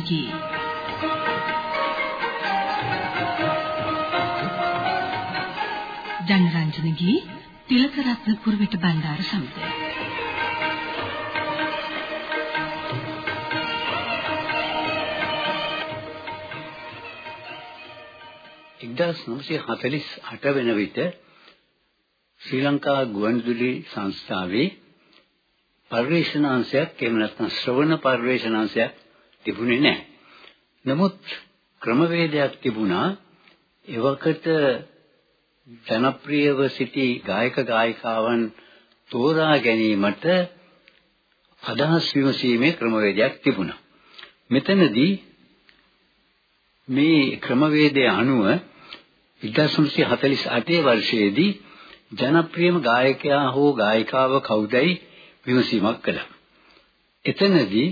ජනරන්ජනගේ ජනරන්ජනගේ තිලකරත්න කුරුවිට බණ්ඩාර සමග එක්දස් නවසය හතලිස් අට වෙන විට ශ්‍රී ලංකා ගුවන්විදුලි සංස්ථාවේ පර්යේෂණාංශයක් එහෙම නැත්නම් ශ්‍රවණ පර්යේෂණාංශයක් තිබුණේ නැහැ. නමුත් ක්‍රමවේදයක් තිබුණා එවකට ජනප්‍රියව සිටි ගායක ගායිකාවන් තෝරා ගැනීමට අදහස් විමසීමේ ක්‍රමවේදයක් තිබුණා. මෙතනදී මේ ක්‍රමවේදය අනුව 1948 වර්ෂයේදී ජනප්‍රියම ගායකයා හෝ ගායිකාව කවුදයි විමසීමක් කළා. එතනදී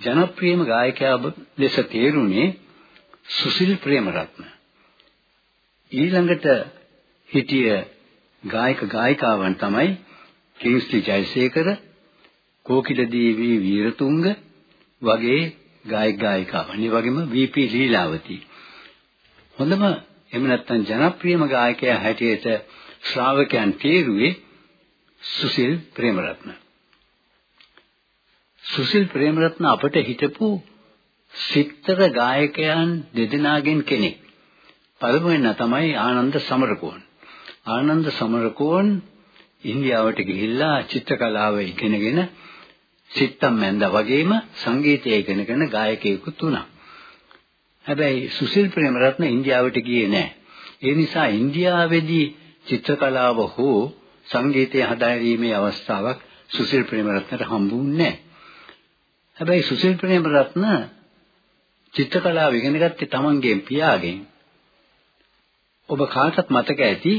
ජනප්‍රියම ගායකයා ලෙස තේරුණේ සුසිල් ප්‍රේමරත්න. ඊළඟට හිටිය ගායක ගායිකාවන් තමයි කිංස්ලි ජයසේකර, කෝකිල දේවී වීරතුංග වගේ ගායක ගායිකාවන්. ඒ වගේම වී.පී. ලීලාවති. හොඳම එහෙම නැත්නම් ජනප්‍රියම ගායකයා හැටියට ශ්‍රාවකයන් තේරුවේ සුසිල් ප්‍රේමරත්න. සුසිල් ප්‍රේමරත්න අපට හිටපු සිත්තර ගායකයන් දෙදෙනාගෙන් කෙනෙක්. පළමුවෙන් තමයි ආනන්ද සමරකෝන්. ආනන්ද සමරකෝන් ඉන්දියාවට ගිහිල්ලා චිත්‍රකලාව ඉගෙනගෙන සිත්තම් මැන්ද වගේම සංගීතය ඉගෙනගෙන ගායකයෙකුත් වුණා. හැබැයි සුසිල් ප්‍රේමරත්න ඉන්දියාවට ගියේ නැහැ. ඒ නිසා ඉන්දියාවේදී චිත්‍රකලාව හෝ සංගීතය හදාරීමේ අවස්ථාවක් සුසිල් ප්‍රේමරත්නට හම්බුන්නේ නැහැ. හැබැයි සුසිල් ප්‍රේමරත්න චිත්‍රකලාව ඉගෙන ගත්තේ තමන්ගේ පියාගෙන්. ඔබ කාටත් මතක ඇති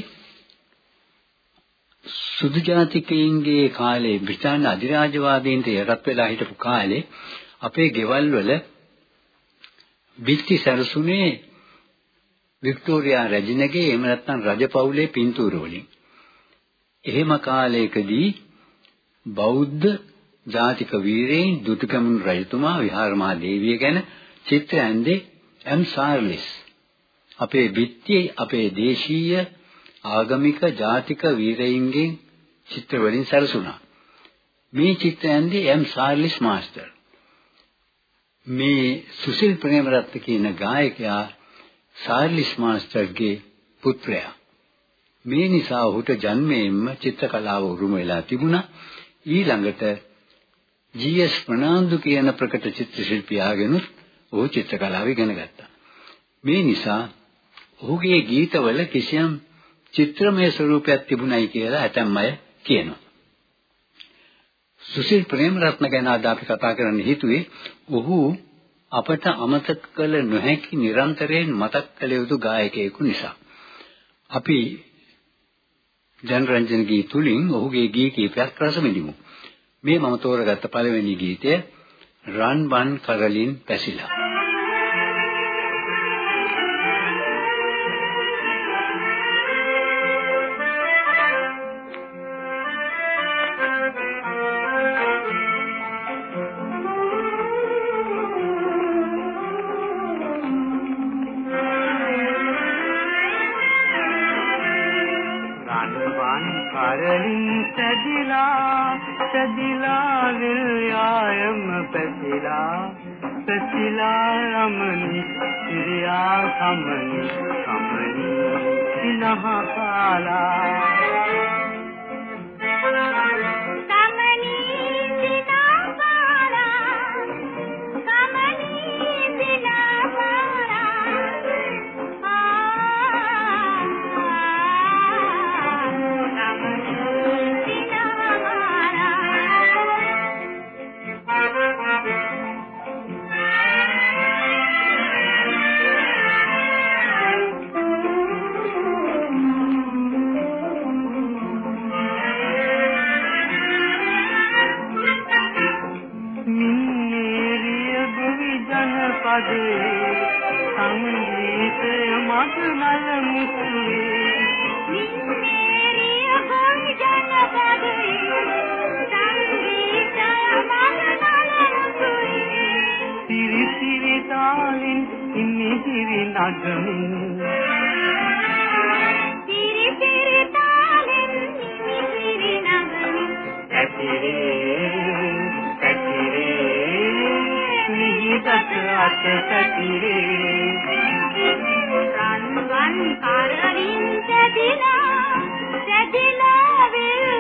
සුදු ජාතිකයින්ගේ කාලේ බ්‍රිතාන්‍ය අධිරාජ්‍යවාදීන්ට යටත් වෙලා හිටපු කාලේ අපේ ගෙවල් වල බිත්ති සරසුනේ වික්ටෝරියා රජිනගේ එහෙම නැත්නම් රජපෞලේ පින්තූර වලින්. එහෙම කාලයකදී බෞද්ධ ජාතික වීරයන් දුටුගැමුණු රජතුමා විහාරමහා දේවිය ගැන චිත්‍ර ඇන්දේ එම් සාර්ලිස්. අපේ බිත්තියේ අපේ දේශීය ආගමික ජාතික වීරයින්ගෙන් චිත්‍ර වලින් සැරසුණා. මේ චිත්‍ර ඇන්දේ එම් සාර්ලිස් මාස්ටර්. මේ සුසිල් ප්‍රේමරත්න කියන ගායකයා සාර්ලිස් මාස්ටර්ගේ පුත්‍රයා. මේ නිසා ඔහුට ජන්මයෙන්ම චිත්‍රකලාව උරුම වෙලා තිබුණා. ඊළඟට ජී.එස්. ප්‍රනාන්දු කියන ප්‍රකට චිත්‍ර ශිල්පියාගෙනුත් ඔහු චිත්‍රකලාව ඉගෙන ගත්තා. මේ නිසා ඔහුගේ ගීතවල කිසියම් චිත්‍රමය ස්වරූපයක් තිබුණයි කියලා ඇතැම් අය කියනවා. සුසිල් ප්‍රේමරත්න ගැන අද අපි කතා කරන්න හිතුවේ ඔහු අපට අමතක කළ නොහැකි නිරන්තරයෙන් මතක් කළ යුතු ගායකයෙකු නිසා. අපි ජනරන්ජන් ගී තුලින් ඔහුගේ ගී කීපයක් රස විඳිමු. මේ මම තෝරගත්ත පළවෙනි ගීතය රන් වන් කරලින් පැසිලා. පැතිලා රමණි ඉරියා කමනි කමනි සිනහපාලා වගේ සංගීතය මත මල මුතුවේ. නින්දේ හොන් ජන වගේ සංගීතය මත මල මුතුවේ. ඉනි සිරි නගමින් අත පැතිරේ රන්වන් කරලින් සැදිලා සැදිලා විඥායම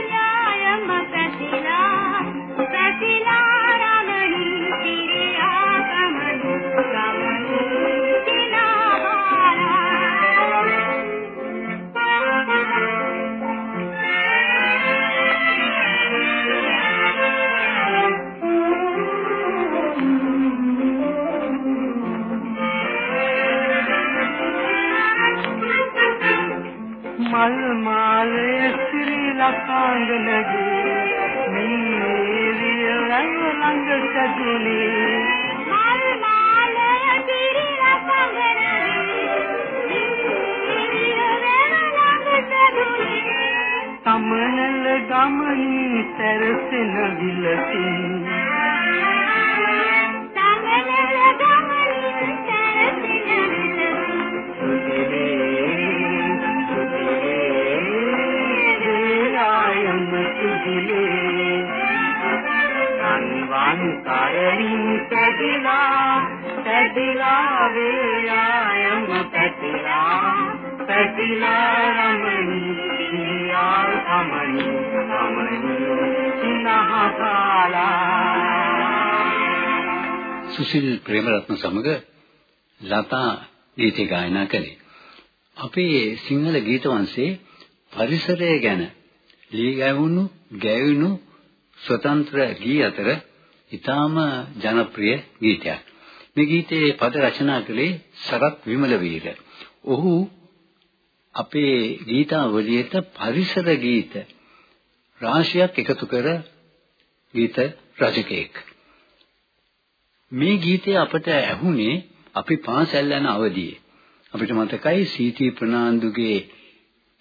තමනල ගමනින් සැරසෙන විලසින්. අන්වන් කරලින් පැතිලා පැතිලා වේයායම පැතිලා පැතිලා රමණී ආ සමනි සමනි නහපාලා සුසිල් ප්‍රේමරත්න සමග ලතා ගීත ගායනා කළේ. අපේ සිංහල ගීත වංශයේ පරිසරය ගැන ලී ගැවුණු ගැයුණු ස්වතන්ත්‍ර ගී අතර ඊටාම ජනප්‍රිය ගීතයක්. මේ ගීතයේ පද රචනා කළේ සරත් විමලවීර. ඔහු අපේ ගීතාවලියට පරිසර ගීත රාශියක් එකතු කර ගීත රචකයෙක්. මේ ගීතය අපට ඇහුනේ අපි පාසල් යන අවදියේ. අපිට මතකයි සීටි ප්‍රනාන්දුගේ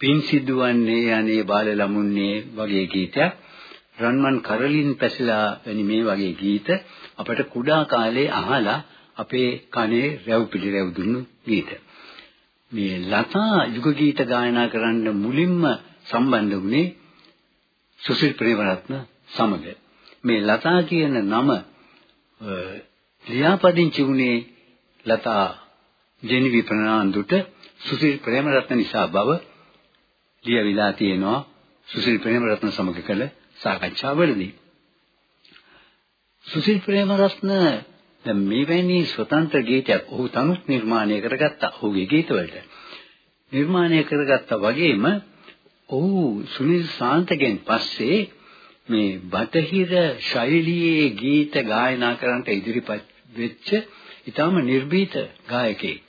පින් සිදුවන්නේ අනේ බාල ළමුන්නේ වගේ ගීතයක්. රන්මන් කරලින් පැසලා වැනි මේ වගේ ගීත අපට කුඩා කාලේ අහලා අපේ කනේ රැව් පිළිරැව් දුන්නු ගීත. මේ ලතා යුග ගීත ගායනා කරන්න මුලින්ම සම්බන්ධ වුණේ සුසිල් ප්‍රේමරත්න සමග. මේ ලතා කියන නම ලියාපදිංචි වුණේ ලතා ජෙනිවි ප්‍රනාන්දුට සුසිල් ප්‍රේමරත්න නිසා බව ලියවිලා තියෙනවා සුසිල් ප්‍රේමරත්න සමග කළ සාකච්ඡාවලදී. සුසිල් ප්‍රේමරත්න දැන් මේවැනි ස්වතන්ත්‍ර ගීතයක් ඔහු තනුත් නිර්මාණය කරගත්තා ඔහුගේ ගීතවලට. නිර්මාණය කරගත්තා වගේම ඔහු සුනිල් සාන්තගෙන් පස්සේ මේ බටහිර ශෛලියේ ගීත ගායනා කරන්නට ඉදිරිපත් වෙච්ච ඊටාම නිර්භීත ගායකයෙක්.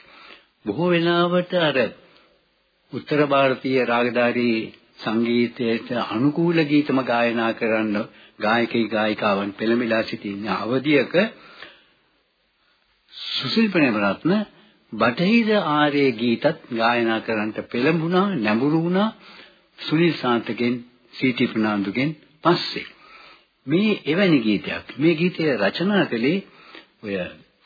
බොහෝ වෙලාවට අර උත්තර ಭಾರತೀಯ රාගධාරී සංගීතයට අනුකූල ගීතම ගායනා කරන්න ගායකයි ගායිකාවන් පෙළඹිලා සිටින අවධියක සුසිල් ප්‍රේමරත්න බටහිර ආර්ය ගීතත් ගායනා කරන්නට පෙළඹුණා නැඹුරු වුණා. සුනිල් සාන්තගෙන් සීටි ප්‍රනාන්දුගෙන් පස්සේ මේ එවැනි ගීතයක් මේ ගීතය රචනා කළේ ඔය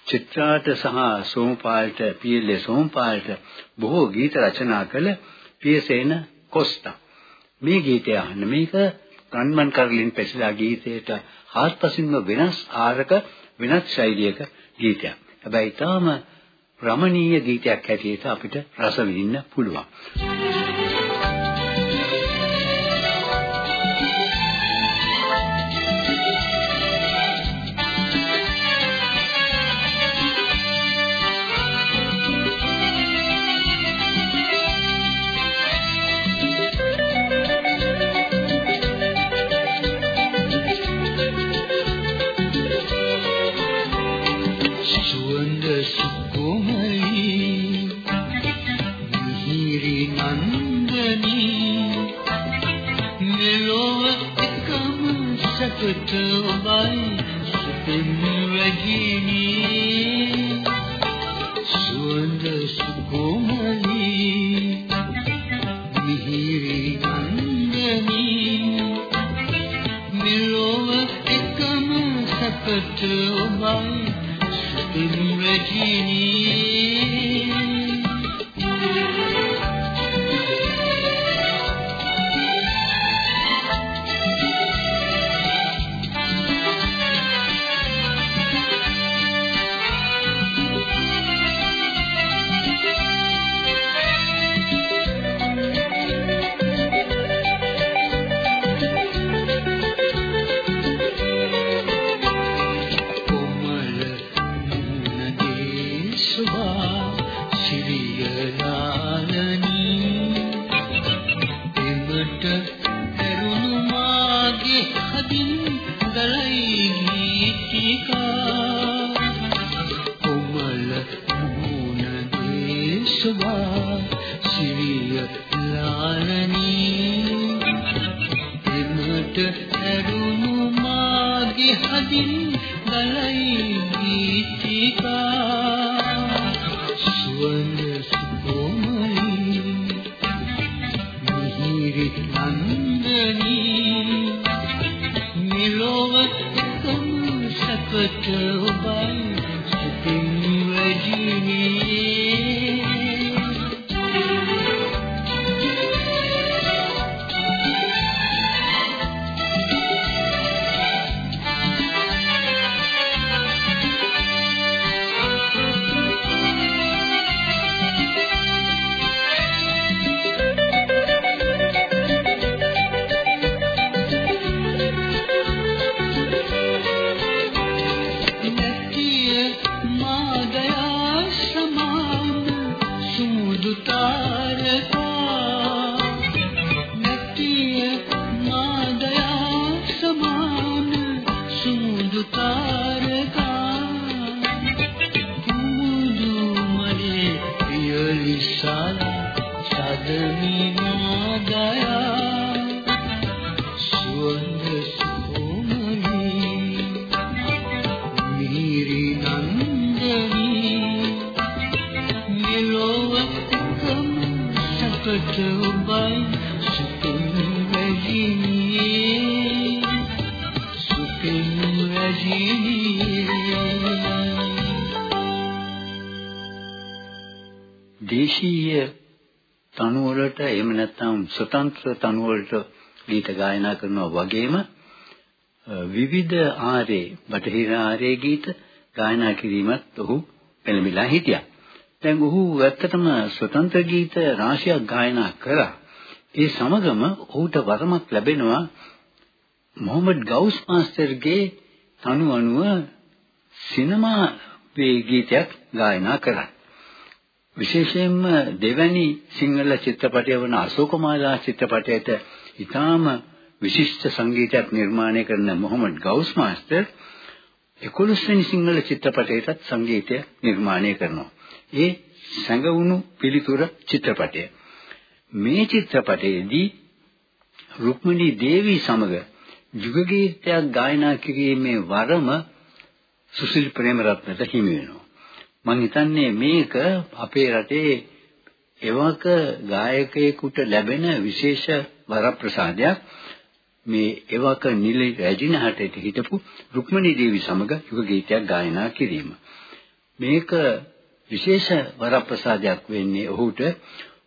චිත්‍රාට සහ සෝමපාලට පීඑල්ඒ සෝමපාලට බොහෝ ගීත රචනා කළ පියසේන කොස්තා මේ ගීතය අහන්න මේක රන්මන් කරලින් පැසලා ගීතයට හාත්පසින්ම වෙනස් ආරක වෙනස් ශෛලියක ගීතයක්. හැබැයි තාම රමණීය ගීතයක් හැටියට අපිට රස විඳින්න පුළුවන්. සතුට ඔබයි. සුපින් වැගිනි على දේශීය තනු වලට එහෙම නැත්නම් ස්වතන්ත්‍ර තනු වලට ගීත ගායනා කරනවා වගේම අ, විවිධ ආරේ බටහිර ආරේ ගීත ගායනා කිරීමත් ඔහු පෙළඹිලා හිටියා. දැන් ඔහු ඇත්තටම ස්වතන්ත්‍ර ගීත රාශියක් ගායනා කරා. ඒ සමගම ඔහුට වරමක් ලැබෙනවා මොහමඩ් ගවුස් මාස්ටර්ගේ තනු අනුව සිනමා වේ ගීතයක් ගායනා කරා. විශේෂයෙන්ම දෙවැනි සිංහල චිත්‍රපටය වන අශෝකමාලා චිත්‍රපටයට ඉතාම විශිෂ්ට සංගීතයක් නිර්මාණය කරන මොහමඩ් ගවුස් මාස්ටර් 11 වෙනි සිංහල චිත්‍රපටයටත් සංගීතය නිර්මාණය කරනවා. ඒ සැඟවුණු පිළිතුර චිත්‍රපටය. මේ චිත්‍රපටයේදී රුක්මනී දේවී සමග යුග ගීතයක් ගායනා කිරීමේ වරම සුසිල් ප්‍රේමරත්නට හිමි වෙනවා. මම හිතන්නේ මේක අපේ රටේ එවක ගායකයෙකුට ලැබෙන විශේෂ වරප්‍රසාදයක් මේ එවක නිල රැජිනහටට හිටපු රුක්මනී දේවී සමග යුග ගීතයක් ගායනා කිරීම. මේක විශේෂ වරප්‍රසාදයක් වෙන්නේ ඔහුට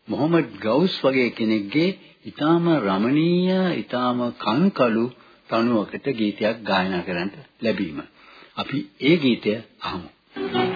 මොහමඩ් ගවුස් වගේ කෙනෙක්ගේ ඊටාම රමණීය ඊටාම කන්කලු තනුවකට ගීතයක් ගායනා කරන්න ලැබීම. අපි ඒ ගීතය අහමු. මනහර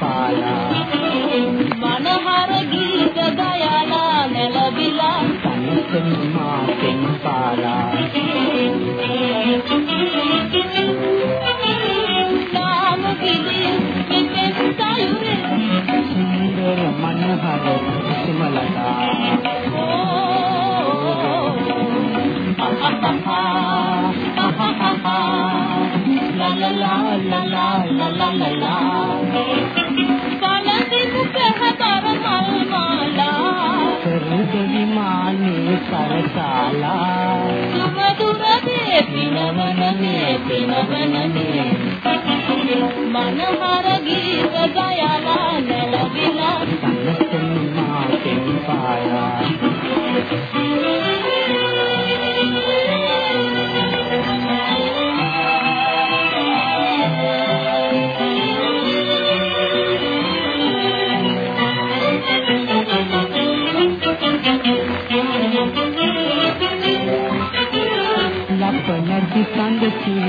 පාලා. මනහර ගීත ගයලා නැලවිලා. තනසෙන් මාතෙන් පාලා. නාම කිලි පිටෙන් සයුරේ. සුන්දර මනහර සිමලතා. La la la la la la la la la සරුද විමානේ සරසාලා සුම දුරදී පිනවනනේ පිනවනනේ මනහර ගීත ගයලා නැලවිලා තනසෙන් මාතෙන් පාලා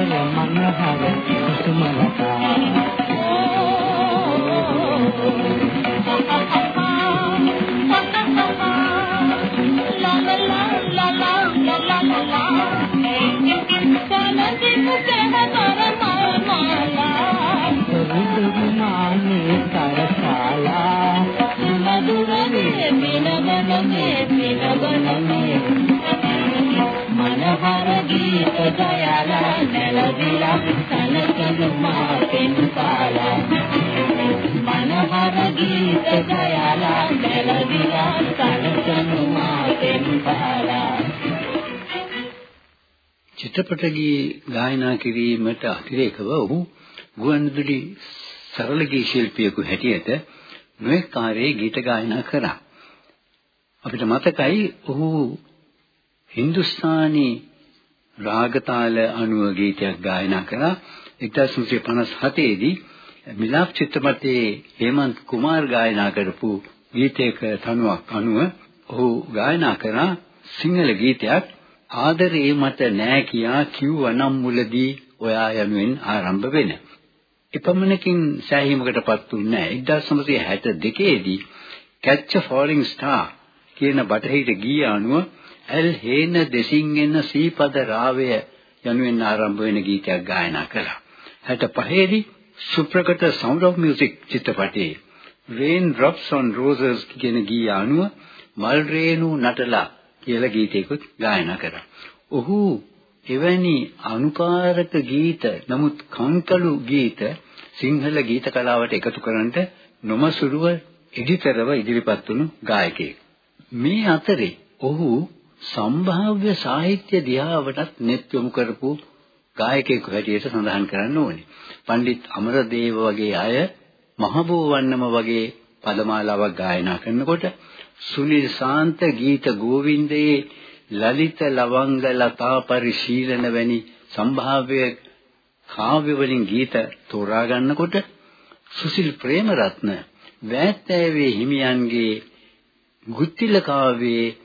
සුන්දර මනහර කුසුමලතා සරුදු මානේ කරසාලා මනහර ගීත ගයලා නැලවිලා සනසනු මාතෙන් පාලා මනහර ගීත ගයලා නැලවිලා සනසනු මාතෙන් පාලා චිත්‍රපට ගී ගායනා කිරීමට අතිරේකව ඔහු ගුවන්විදුලි සරල ගී ශිල්පියෙකු හැටියට නොඑක කාර්යයේ ගීත ගායනා කරා. අපිට මතකයි ඔහු හින්දුස්ථානි රාගතාල අනුව ගීතයක් ගායනා කරා 1957 දී මිලාප් චිත්‍රපටයේ හේමන්ත් කුමාර් ගායනා කරපු ගීතයක තනුවක් අනුව ඔහු ගායනා කරා සිංහල ගීතයක් ආදරේ මට නෑ කියා කිව්වනම් මුලදී ඔයා යනුවෙන් ආරම්භ වෙන. එපමණකින් සෑහීමකටපත් වුණේ නෑ. 1962 දී Catch a Falling Star කියන බටහිර ගීය අනුව ඇල් හේන දෙසින් එන සීපද රාවය යනුවෙන් ආරම්භ වෙන ගීතයක් ගායනා කළා. 65 දී සුප්‍රකට Sound of Music චිත්‍රපටයේ Rain Drops on Roses කියන ගීය අනුව මල් රේණු නටලා කියලා ගීතයකුත් ගායනා කරා. ඔහු එවැනි අනුකාරක ගීත නමුත් කංකලු ගීත සිංහල ගීත කලාවට එකතු කරන්නට නොමසුරුව ඉදිතරව ඉදිරිපත් වුණු ගායකයෙක්. මේ අතරේ ඔහු සම්භාව්‍ය සාහිත්‍ය දිහාවටත් නෙත් යොමු කරපු ගායකයෙකු හැටියට සඳහන් කරන්න ඕනේ. පණ්ඩිත් අමරදේව වගේ අය මහබෝ වන්නම වගේ පදමාලාවක් ගායනා කරනකොට සුනිල් ශාන්ත ගීත ගෝවින්දයේ ලලිත ලවංග ලතා පරිශීලන වැනි සම්භාව්‍ය කාව්‍ය වලින් ගීත තෝරා ගන්නකොට සුසිල් ප්‍රේමරත්න වෑත්තෑවේ හිමියන්ගේ ගුත්තිල කාව්‍යයේ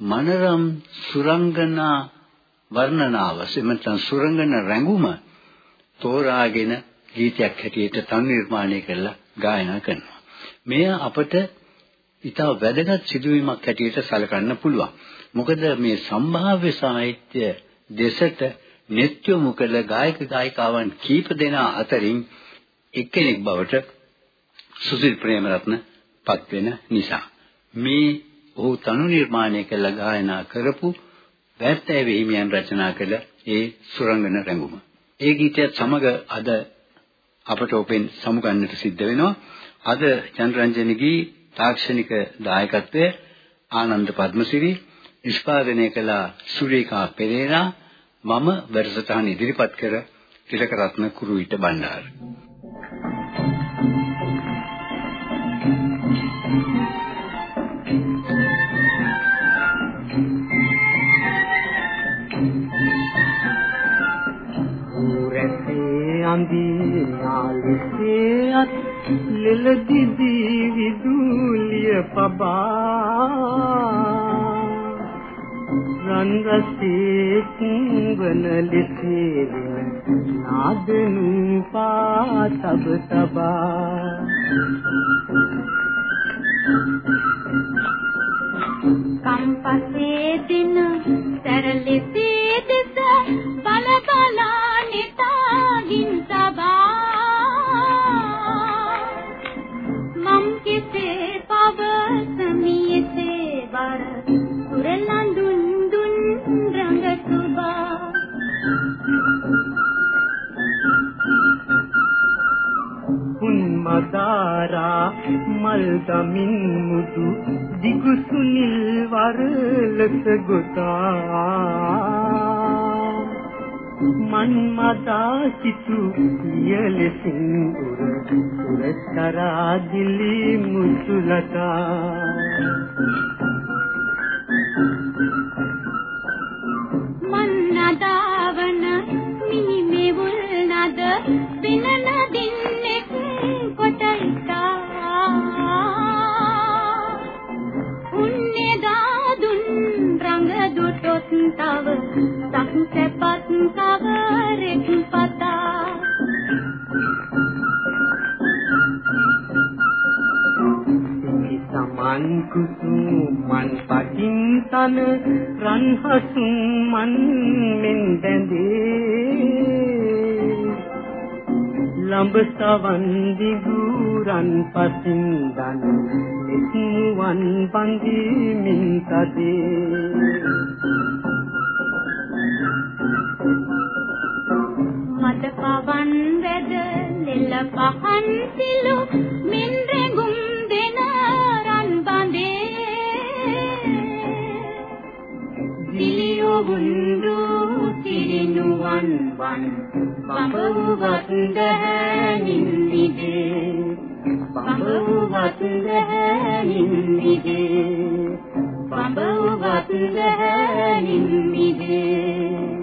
මනරම් සුරංගනා වර්ණනාව සෙමන්තන් සුරංගන රැඟුම තෝරාගෙන ගීතයක් හැටියට තනු නිර්මාණය කරලා ගායනා කරනවා. මෙය අපට ඉතා වැදගත් සිදුවීමක් හැටියට සැලකන්න පුළුවන්. මොකද මේ සම්භාව්‍ය සාහිත්‍ය දෙසට නෙත්‍යමු කළ ගායක ගායිකාවන් කීප දෙනා අතරින් එක්කෙනෙක් බවට සුසිල් ප්‍රේමරත්න පත් වෙන නිසා මේ ඔහු තනු නිර්මාණය කළ ගායනා කරපු වැත්තෑවේ හිමියන් රචනා කළ ඒ සුරංගන රැඟුම. ඒ ගීතයත් සමග අද අපට ඔපෙන් සමුගන්නට සිද්ධ වෙනවා. අද චන්ද්‍රරංජනගේ තාක්ෂණික දායකත්වය ආනන්ද පද්මසිරි නිෂ්පාදනය කළ සුරේකා පෙරේරා මම වැඩසටහන ඉදිරිපත් කර තිලකරත්න කුරුවිට බණ්ඩාර. අඳී ලෙල දිදී විදුලිය පබා රන් රසේ කුංගන ලිසේ වෙන නාදනු පා තබ තබා කම්පසේ මල් දමින් මුදු දිගු සුනිල් වරලස ගොතා. මන් මදා සිටු පියලෙසින් උර උරතරා දිලි මුසුලතා. මන්නදාවන මිනි මෙවුල් නද පිනන දින්නෙක් සක්සපත් කවරෙක් පතා සමන් කුසුමන් පටින් තන රන් හසුන් මන් මෙන් බැඳේ. ලඹ සවන් දිගුරන් පසින් දන මෙත්මුවන් පන්දි මින් තදේ මද පවන් වැද ලෙල පහන් සිලු මින් රැඟුම් දෙන රන් බඳේ. දිලියෝ වුන්දු තිරිනුවන් වන් බඹුවත් දහනින් නිදේ බඹුවත් දහනින් නිදේ බඹුවත් දහනින් නිදේ